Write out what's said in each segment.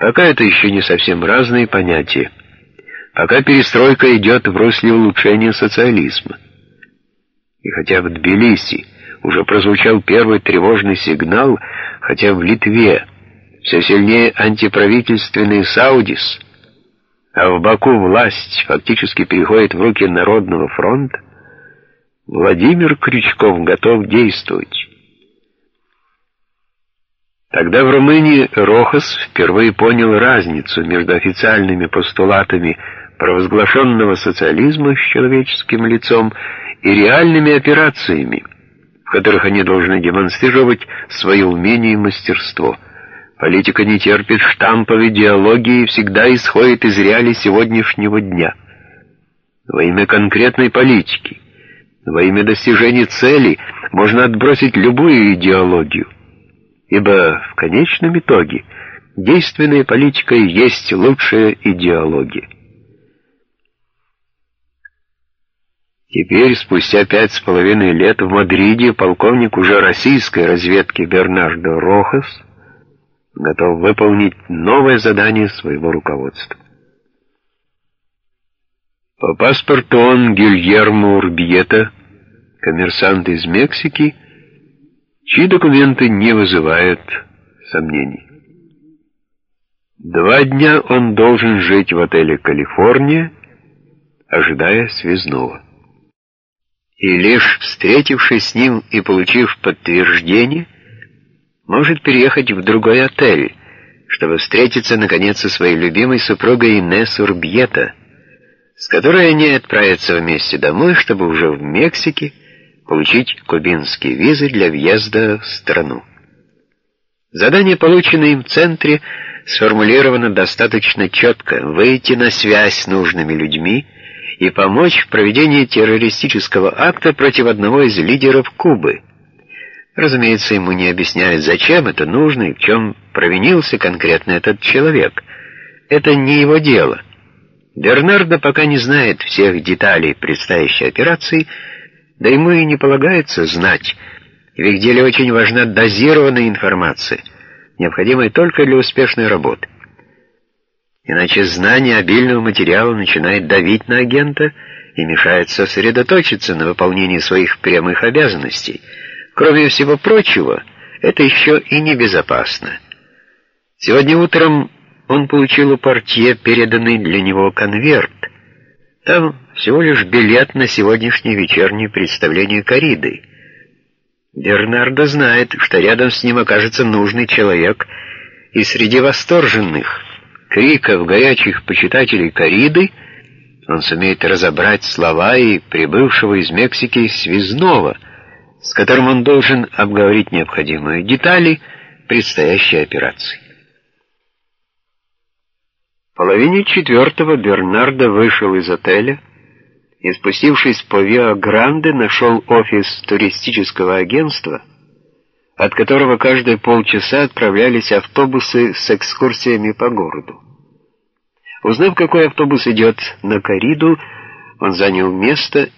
Пока это еще не совсем разные понятия. Пока перестройка идет в русле улучшения социализма. И хотя в Тбилиси уже прозвучал первый тревожный сигнал, хотя в Литве все сильнее антиправительственный Саудис, а в Баку власть фактически переходит в руки Народного фронта, Владимир Крючков готов действовать. Тогда в Румынии Рохас впервые понял разницу между официальными постулатами провозглашенного социализма с человеческим лицом и реальными операциями, в которых они должны демонстрировать свое умение и мастерство. Политика не терпит штамповой идеологии и всегда исходит из реалий сегодняшнего дня. Во имя конкретной политики, во имя достижения цели можно отбросить любую идеологию, ибо в конечном итоге действенная политика и есть лучшая идеология. Теперь, спустя пять с половиной лет в Мадриде, полковник уже российской разведки Бернардо Рохас готов выполнить новое задание своего руководства. По паспорту он Гильермо Урбьета, коммерсант из Мексики, чьи документы не вызывают сомнений. Два дня он должен жить в отеле «Калифорния», ожидая связного и лишь встретившись с ним и получив подтверждение, может переехать в другой отель, чтобы встретиться, наконец, со своей любимой супругой Инесс Урбьета, с которой они отправятся вместе домой, чтобы уже в Мексике получить кубинские визы для въезда в страну. Задание, полученное им в центре, сформулировано достаточно четко — выйти на связь с нужными людьми — и помочь в проведении террористического акта против одного из лидеров Кубы. Разумеется, ему не объясняют, зачем это нужно и в чем провинился конкретно этот человек. Это не его дело. Бернардо пока не знает всех деталей предстоящей операции, да ему и не полагается знать. В их деле очень важна дозированная информация, необходимая только для успешной работы. Иначе знание обильного материала начинает давить на агента и мешает сосредоточиться на выполнении своих прямых обязанностей. Кроме всего прочего, это еще и небезопасно. Сегодня утром он получил у портье переданный для него конверт. Там всего лишь билет на сегодняшнее вечернее представление кориды. Бернардо знает, что рядом с ним окажется нужный человек, и среди восторженных — криков горячих почитателей кориды он сумеет разобрать слова и прибывшего из Мексики связного, с которым он должен обговорить необходимые детали предстоящей операции. В половине четвертого Бернардо вышел из отеля и, спустившись по Виа-Гранде, нашел офис туристического агентства, от которого каждые полчаса отправлялись автобусы с экскурсиями по городу. Узнав, какой автобус идет на Кариду, он занял место,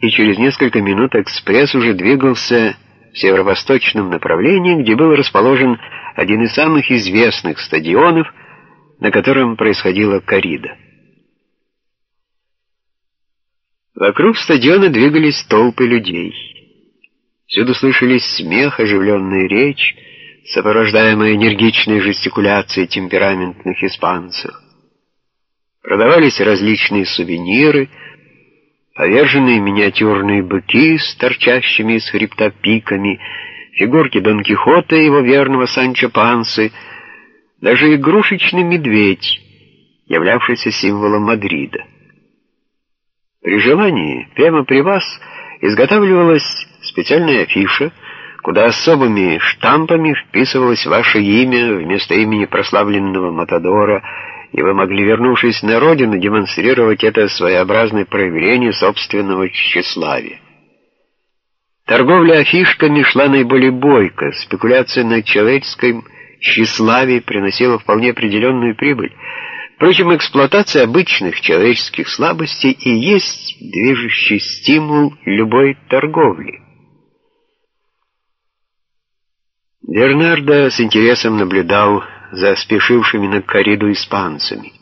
и через несколько минут экспресс уже двигался в северо-восточном направлении, где был расположен один из самых известных стадионов, на котором происходила Карида. Вокруг стадиона двигались толпы людей. Всюду слышались смех, оживленная речь, сопровождаемая энергичной жестикуляцией темпераментных испанцев. Продавались различные сувениры, поверженные миниатюрные быки с торчащими из хребта пиками, фигурки Дон Кихота и его верного Санчо Пансы, даже игрушечный медведь, являвшийся символом Мадрида. При желании, прямо при вас, изготавливалась специальная афиша, куда особыми штампами вписывалось ваше имя вместо имени прославленного Матадора и вы могли, вернувшись на родину, демонстрировать это своеобразное проявление собственного тщеславия. Торговля афишками шла наиболее бойко, спекуляция на человеческом тщеславии приносила вполне определенную прибыль. Впрочем, эксплуатация обычных человеческих слабостей и есть движущий стимул любой торговли. Бернардо с интересом наблюдал за спешившими на корриду испанцами.